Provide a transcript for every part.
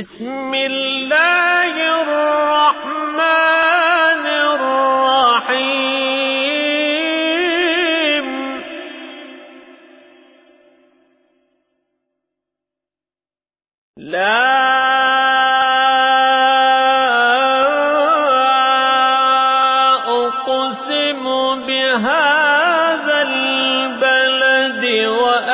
بسم الله الرحمن الرحيم. لا أقسم بهذا البلد وأنت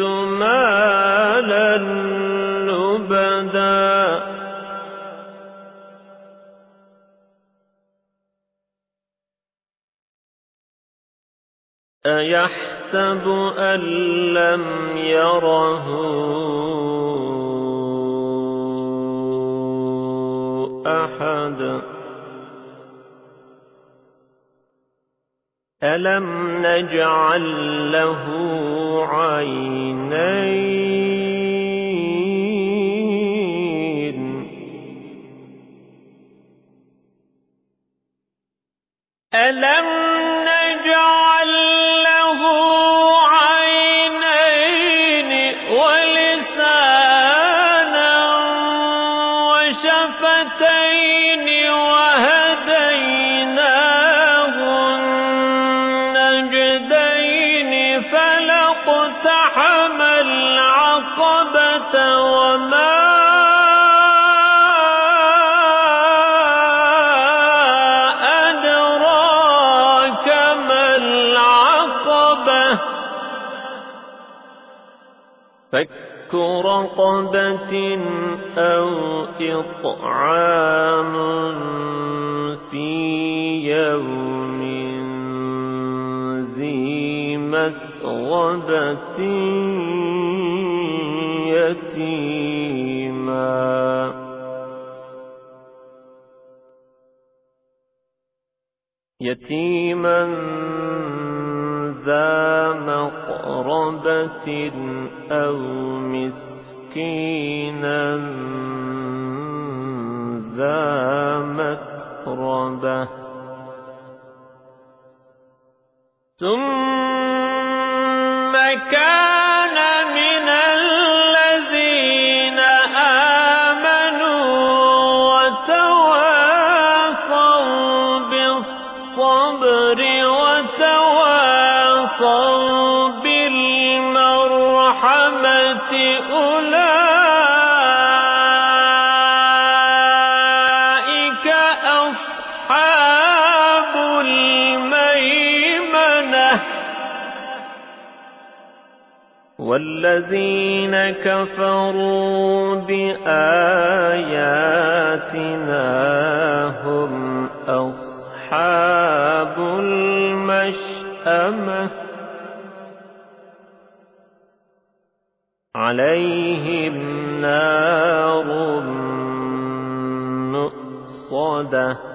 مالا لبدا أيحسب أن لم يره أحد؟ ألم نجعل له عينين ألم نجعل له عينين ولسانا وشفتين فك رقبة أو إطعام في يوم ذي مسغبة يتيما. يتيما ذا مقربة أو مسكينا ذا متربة ثم كان أولئك أصحاب الميمنة والذين كفروا بآياتنا هم أصحاب المشأمة عليهم نار مؤصدة.